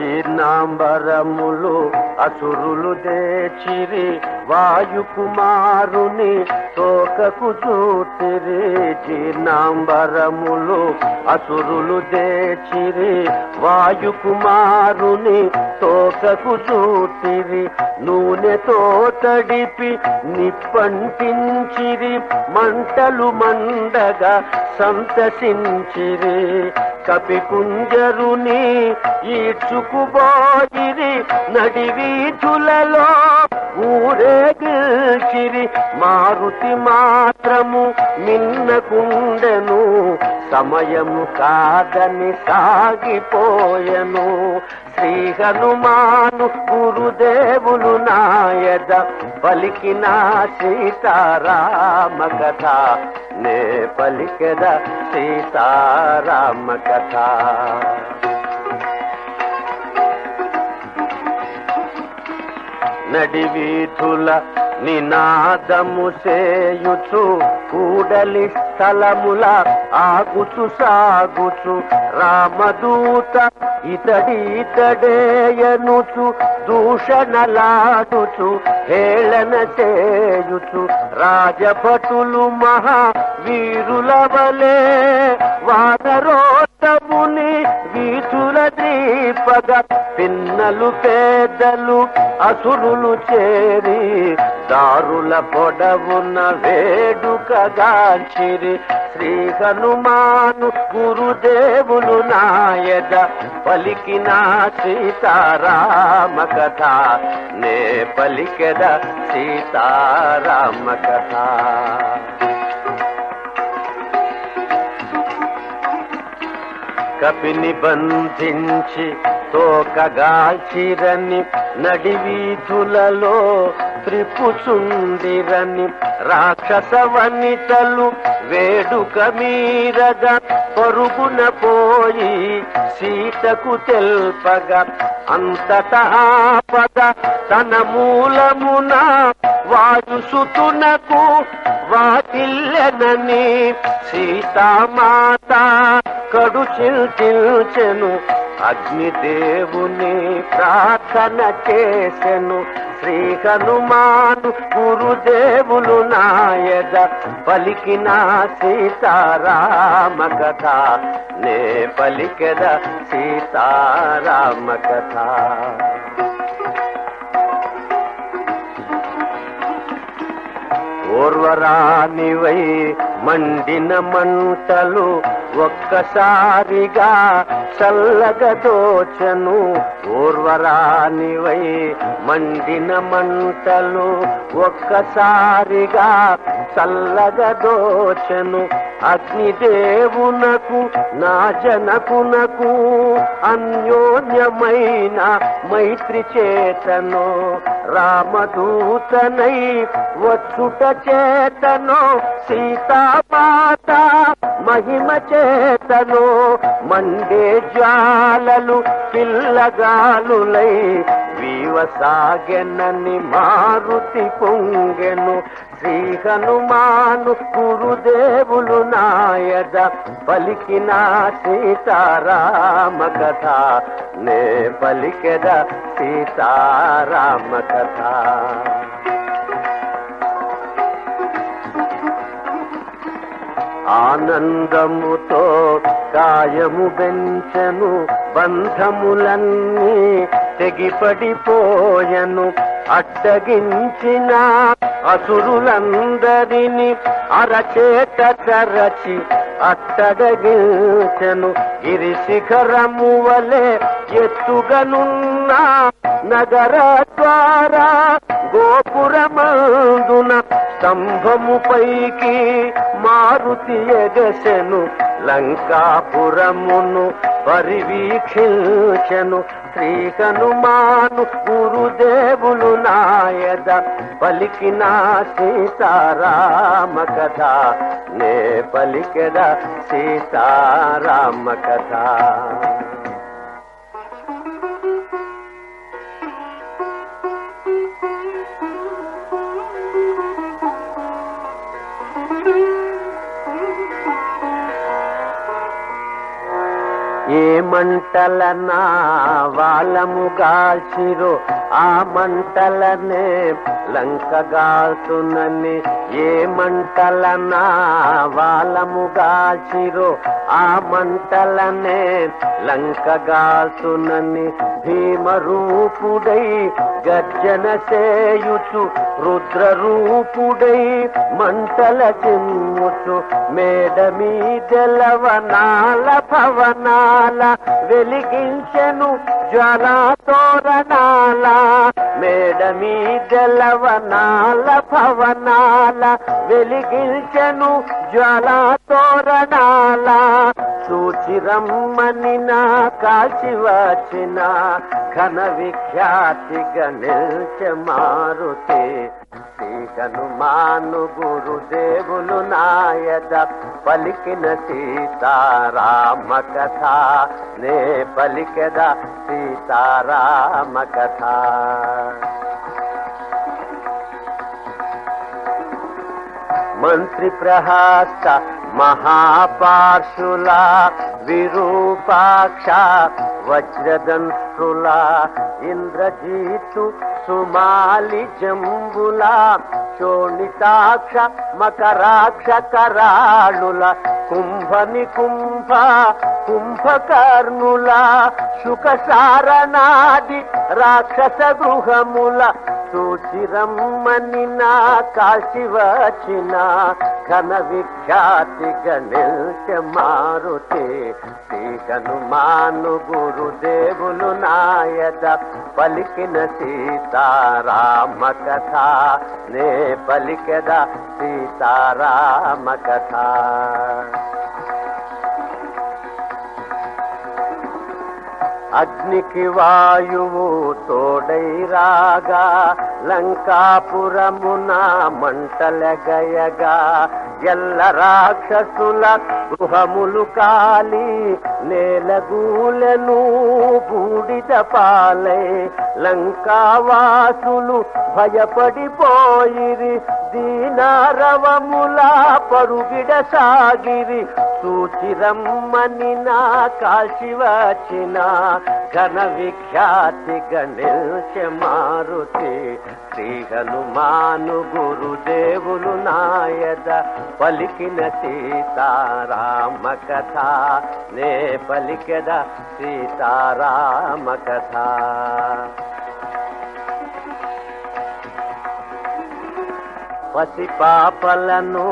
జీర్ణాంబరములు అసురులు దేచిరి వాయుకుమారుని తోకకు చూచిరి జీర్ణాంబరములు అసురులు దేచిరి వాయుకుమారుని తోకకు చూచిరి నూనెతో తడిపి నిప్పంటించిరి మంటలు మండగా సంతసించిరి. కపికుంజరుని ఈడ్చుకుపోయిరి నడివీధులలో. ఊరేగిల్చిరి మారుతి మాత్రము మిన్నకుండెను సమయము కాదని సాగిపోయెను. శ్రీ హనుమాను గురుదేవులు నాయద పలికిన సీతారామ కథ. నే పలికెద సీతారామ కథ. నడివీధుల నినాదము చేయుచు కూడలి స్థలముల ఆగుచు సాగుచు. రామదూత ఇతడి ఇతడేయనుచు దూషణలాడుచు హేళన చేయుచు. రాజభటులు మహా వీరుల వలే వానరోత్తముని వీసుల దీపగ పిన్నలు పేదలు అసురులు చేరి దారుల పొడవున వేడుకగాంచిరి శ్రీ హనుమాను గురుదేవులు నాయద పలికిన సీతారామ కథ. నే పలికెద సీతారామ కథ. కపిని బంధించి తోకగాల్చిరని నడివీధులలో త్రిపుచుండిరని రాక్షస వనితలు వేడుక మీరగా పరుగున పోయి సీతకు తెల్పగా అంతటా పద తన మూలమున వాయుసుతునకు వాటిల్లెనని సీతామాత ఒక్కడు చిల్చెను అగ్నిదేవుని ప్రార్థన చేసెను. శ్రీ హనుమాను గురుదేవులు నాయద పలికిన సీతారామ కథ. నే పలికెద సీతారామ కథ. ఓర్వరానివై మండిన మంటలు ఒక్కసారిగా చల్లగదోచను ఓర్వరానివై మండిన మంటలు ఒక్కసారిగా చల్లగదోచను అగ్నిదేవునకు నా జనకునకు అన్యోన్యమైన మైత్రి చేతను రామదూతనై వచ్చుట చేతను సీతామాత మహిమ చేతను మండే జ్వాలలు పిల్లగాలులై వీవసాగెనని మారుతి పొంగెను. శ్రీ హనుమాను గురుదేవులు నాయద పలికిన సీతారామ కథ. నే పలికెద సీతారామ కథ. ఆనందముతో కాయము పెంచను బంధములన్నీ తెగిపడిపోయను. అడ్డగించిన అసురులందరిని అరచేట చరచి అట్టడగించను గిరి శిఖరము వలె ఎత్తుగనున్న నగర ద్వారా గోపురమందున స్తంభము పైకి మారుతి ఎగసెను లంకాపురమును పరివీక్షించెను. శ్రీ హనుమాను గురుదేవులు నాయద పలికిన సీతారామ కథ నే పలికెద సీతారామ కథ మంటల నా వాళ్ళముగాల్చిరో ఆ మంటలనే లంకగాల్చునని ఏ మంటల నా వాళ్ళముగాల్చిరో ఆ మంటలనే లంకగాల్చునని భీమరూపుడై గర్జన సేయుచు రుద్రరూపుడై మంటల చిమ్ముచు మేడ మీదెలవనాల భవనాల వెలిగించెను జ్వల తోరణాల మేడ మీదెలవనాల భవనాల వెలిగించెను జ్వాలా తోరణాల సూచిరమ్మని నా కాచి వచ్చిన ఘన విఖ్యాతిగా నిల్చె మారుతే. శ్రీ హనుమాను గురుదేవులు నాయద పలికిన సీతారామ కథ. నే పలికద సీతారామ కథ. మంత్రి ప్రహాస మహాపార్శుల విరూపాక్ష వజ్రదంత వజ్రదంష్ట్రుల ఇంద్రజీతు సుమాలి జంబుల శోణితాక్ష మకరాక్ష కరాళుల కుంభని కుంభ కుంభకర్ణుల శుక సారణాది రాక్షస గృహముల సూచిరమ్మని నా కాశి వచ్చిన ఘన విఖ్యాతి గణిల్చ మారుతే శ్రీ హనుమాను గురుదేవులు నా నాయద పలికిన సీతారామ కథ. నే పలికద సీతారామ కథ. అగ్నికి వాయువు తోడై రాగా లంకాపురమున మంటలగయగా ఎల్ల రాక్షసుల గృహములు కాలి నేలగూలను బూడిద పాలై లంకావాసులు భయపడిపోయిరి దీనారవముల పరుగిడ సాగిరి సూచిరమ్మని నా కాశి వచ్చిన ఘన విఖ్యాతి గణేశ మారుతి శ్రీ హనుమాను గురుదేవులు నాయద పలికిన సీతారామ కథ నే పలికద సీతారామ కథ. పసిపాపలను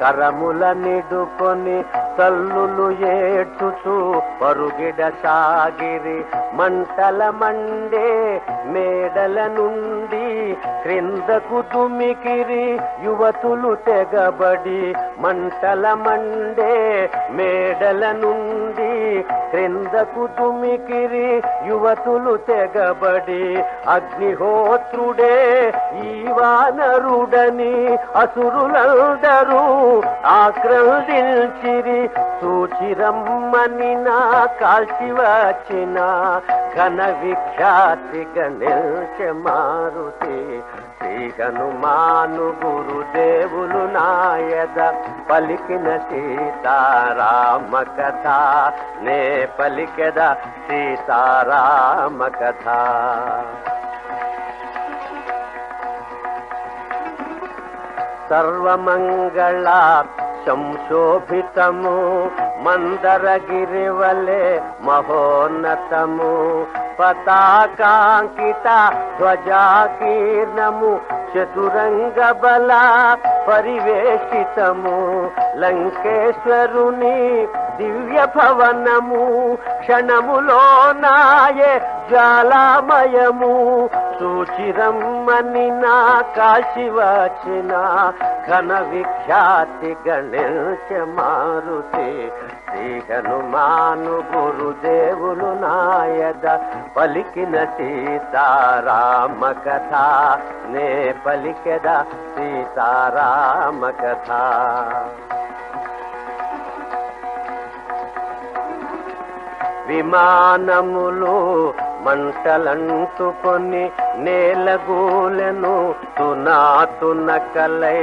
కరముల నిడుకొని తల్లులు ఏడ్చుచు పరుగిడ సాగిరి మంటల మండే మేడల నుండి క్రిందకు తుమికిరి యువతులు తెగబడి మంటల మండే మేడల నుండి క్రిందకు తుమికిరి యువతులు తెగబడి అగ్నిహోత్రుడే ఈ వానరుడని అసురులందరూ ఆక్రందించిరి. సూచిరమ్మని నా కాల్చి వచ్చిన ఘన విఖ్యాతిగా గణేశ మారుతి. శ్రీ హనుమాను గురుదేవులు నాయద పలికిన సీతారామ కథ నే పలికెద సీతారామ కథ సర్వమంగళా సంశోభితము మందరగిరివలే మహోన్నతము. పతాకాంకిత ధ్వజాకీర్ణము చతురంగ బల పరివేషితము లంకేశ్వరుని దివ్య భవనము క్షణములో నాయే జ్వాలామయము. సూచిరమ్మని నా కాశివచిన ఘన విఖ్యాతి గణేశ మారుతి. శ్రీ హనుమాను గురుదేవులు నాయద పలికిన సీతారామ కథ. నే పలికెద సీతారామ కథ. విమానములు మంటలంటుకొని నేలగూలెను తునాతున కలై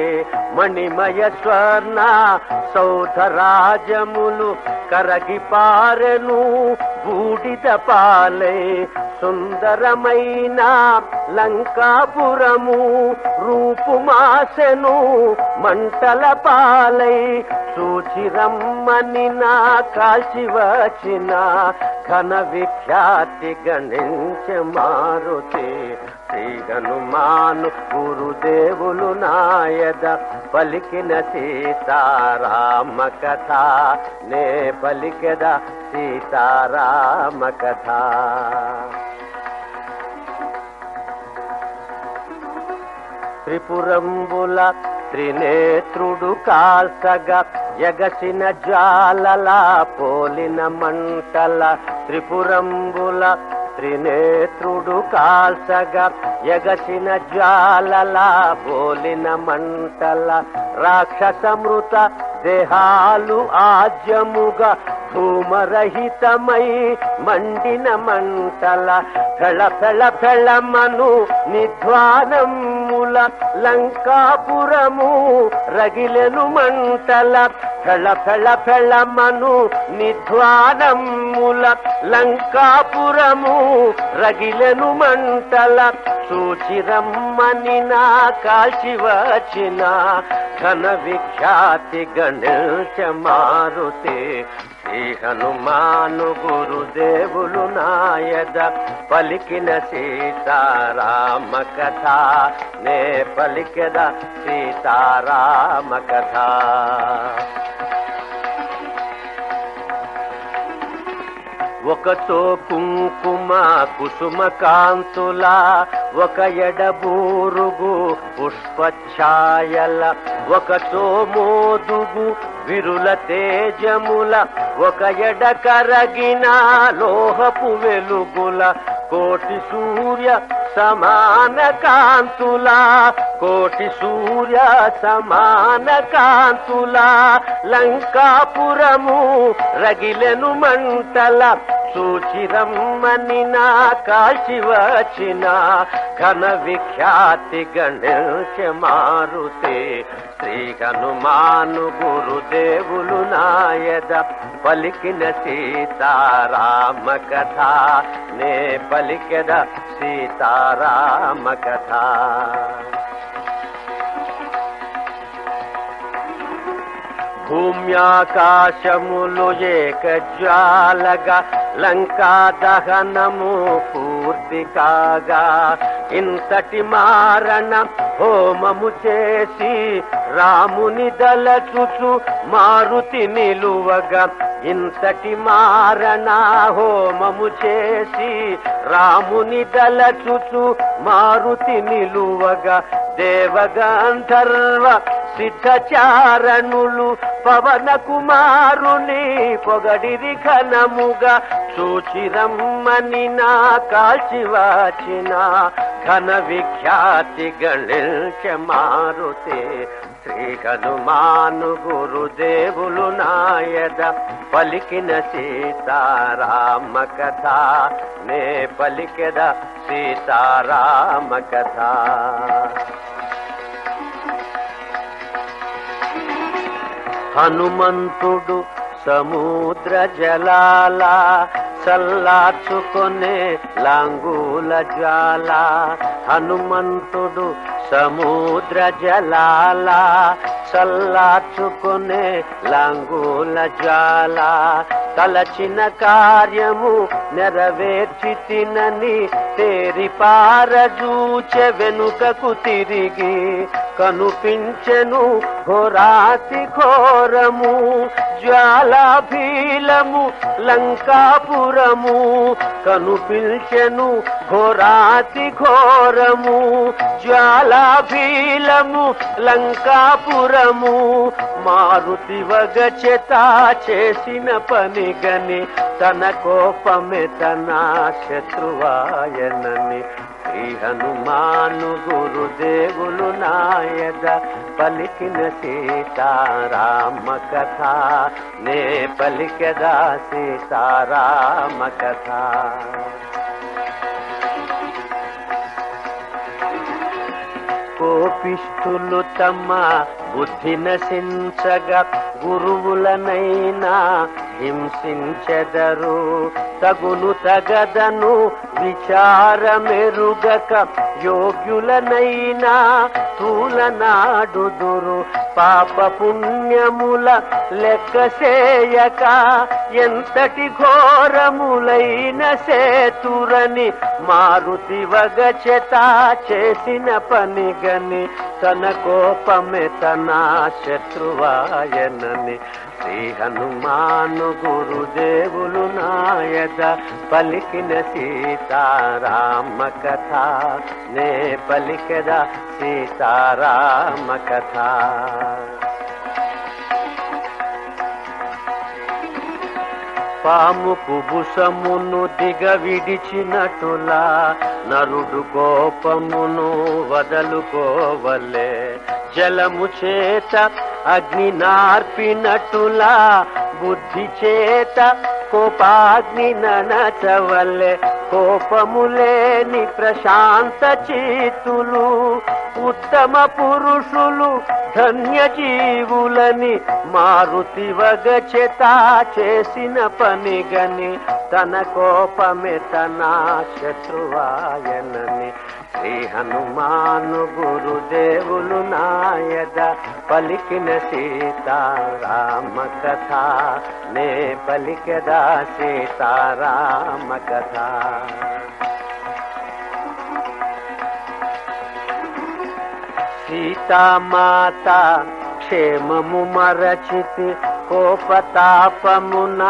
మణిమయ స్వర్ణ సౌధరాజములు కరగిపారెను బూడిద పాలే సుందరమైన లంకాపురము రూపుమాసెను మంటల పాలై సూచిరమ్మని నా కాశి వచ్చిన ఘన విఖ్యాతి గణించ మారుతి. శ్రీ హనుమాను గురుదేవులు నాయద పలికిన సీతారామ కథ. నే పలికద సీతారామ కథ. త్రిపురంబుల త్రినేత్రుడు కాల్సగా ఎగసిన జాలలా పోలిన మంటల త్రిపురంబుల త్రినేత్రుడు కాల్సగా ఎగసిన జ్వాలల బోలిన మంటల రాక్షసమృత దేహాలు ఆజ్యముగా ధూమరహితమై మండిన మంటల ఫెళ ఫెళ ఫెళమను నిధ్వానముల లంకాపురము రగిలెను మంటల ఫెళ ఫెళ ఫెళమను నిధ్వానముల లంకాపురము రగిలెను మంటల సూచిరమ్మని నా కాశి వచ్చిన ఘన విఖ్యాతి గణించ మారుతి శ్రీ హనుమాను గురుదేవులు నాయద పలికిన సీతారామ కథ. నే పలికెద సీతారామ కథ. ఒకతో కుంకుమ కుసుమ కాంతుల ఒక ఎడబూరుగు పుష్పఛాయల ఒకతో మోదుగు విరుల తేజముల ఒక ఎడ కరగిన లోహపు వెలుగుల కోటి సూర్య సమాన కాంతులా కోటి సూర్య సమాన కాంతులా లంకాపురము రగిలెను మంటల సూచిరమ్మని నా కాశి వచ్చిన ఘన విఖ్యాతి గణించ మారుతే శ్రీ హనుమాను గురుదేవులు నాయద పలికిన సీతారామ కథ. నే పలికద సీతారామ కథ. భూమ్యాకాశములు ఏక జ్వాలగా లంకా దహనము పూర్తి కాగా ఇంతటి మారణ హోమము చేసి రాముని దలచుచు మారుతి నిలువగా. ఇంతటి మారణ హోమము చేసి రాముని దలచుచు మారుతి నిలువగా. దేవగంధర్వ సిద్ధచారణులు పవన కుమారుని పొగడిది ఘనముగా చూచిరమ్మని నా కాల్చి వాచిన ఘన విఖ్యాతి గణించ మారుతే శ్రీ హనుమాను గురుదేవులు నాయద పలికిన సీతారామ కథ. నే పలికెద సీతారామ కథ. హనుమంతుడు సముద్ర జలాల చల్లార్చుకొనే లాంగూల జాల హనుమంతుడు సముద్ర జలాల సల్లార్చుకునే లాంగూల జాలా తలచిన కార్యము నెరవేర్చి తినని తేరి పారజూచె వెనుకకు తిరిగి కనుపించెను ఘోరాతి ఘోరము జ్వాలాభీలము లంకాపురము. కనుపించెను ఘోరాతి ఘోరము జ్వాలాభీలము లంకాపురము. మారుతి వగచెత చేసిన పని గని తన కోపమే తన శత్రువాయనని. శ్రీ హనుమాను గురుదేవులు నాయద పలికిన సీతారామ కథ. నే పలికదా సీతారామ కథ. కోపిష్ఠులు తమ బుద్ధి నశించగా గురువులనైనా హింసించెదరు తగును తగదను విచారమెరుగక యోగ్యులనైనా తూలనాడుదురు. పాప పుణ్యముల లెక్క చేయక ఎంతటి ఘోరములైన సేతురని మారుతి వగచెత చేసిన పని గని తన కోపమే తన శత్రువాయనని శ్రీ హనుమాను గురుదేవులు నాయద పలికిన సీతారామ కథ నే పలికద సీతారామ కథ పాము కుబుసమును దిగ విడిచినటులా నరుడు కోపమును వదలుకోవలే. జలము చేత అగ్ని నార్పినటులా బుద్ధి చేత కోపాగ్ని ననచవల్లే కోపములేని ప్రశాంత చేతులు. ఉత్తమ పురుషులు ధన్య జీవులని మారుతి వగచెత చేసిన పని గని తన కోపమే తన శత్రువాయనని. శ్రీ హనుమాను గురుదేవులు నాయద పలికిన సీతారామ కథ. నే పలికదా సీతారామ కథ. సీతామాత క్షేమము మరచితి కోపతాపమున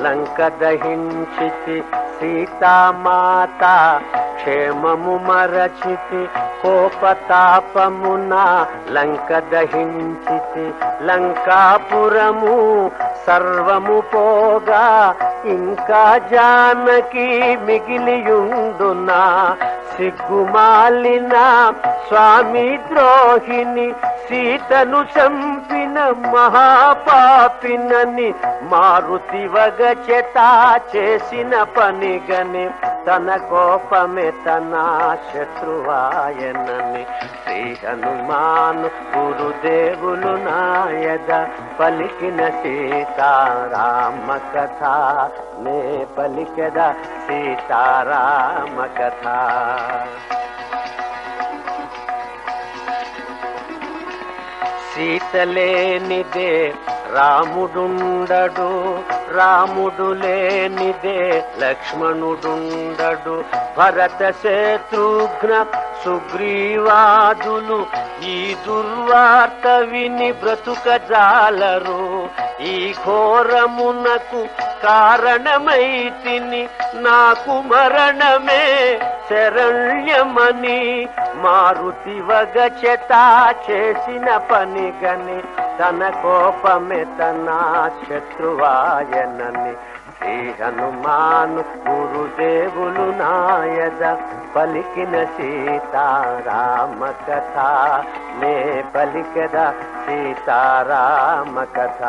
లంక దహించితి. సీతామాత క్షేమము మరచితి కోపతాపమున లంక దహించితి. లంకాపురము సర్వము పోగా ఇంకా జానకి మిగిలియుండునా? సిగ్గుమాలిన స్వామి ద్రోహిని సీతను చంపిన మహాపాపినని మారుతి వగచెత చేసిన పనిగని తన కోపమే తన శత్రువాయనని. శ్రీ హనుమాను గురుదేవులు నాయద పలికిన సీతారామ కథ నే పలికద సీతారామ కథ. సీతలేనిదే రాముడుండడు రాముడు లేనిదే లక్ష్మణుడుండడు. భరత శత్రుఘ్న సుగ్రీవాదులు ఈ దుర్వార్త విని బ్రతుక జాలరు. ఈ ఘోరమునకు కారణమైతిని నాకు మరణమే శరణ్యమని మారుతి వగచెత చేసిన పని గని తన కోపమే తన శత్రువాయనని. శ్రీ హనుమాను గురుదేవులు నాయద పలికిన సీతారామ కథ నే పలికద సీతారామ కథ.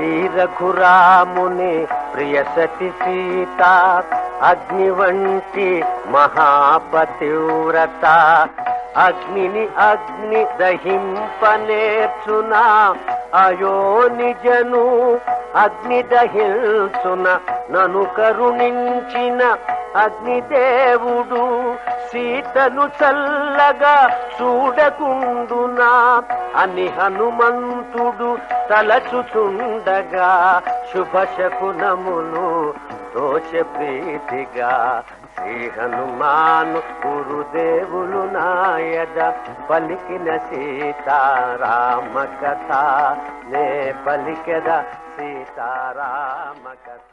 శ్రీ రఘురాముని ప్రియ సతి సీత అగ్ని వంటి మహాపతివ్రత. అగ్నిని అగ్ని దహింపనేర్చునా అయో నిజను అగ్ని దహిల్చున నను కరుణించిన అగ్నిదేవుడు. సీతను చల్లగా చూడకుండునా అని హనుమంతుడు తలచుతుండగా శుభ శకునములు దోష ప్రీతిగా శ్రీ హనుమాను గురుదేవులు నాయద పలికిన సీతారామ కథ నే పలికెద సీతారామ కథ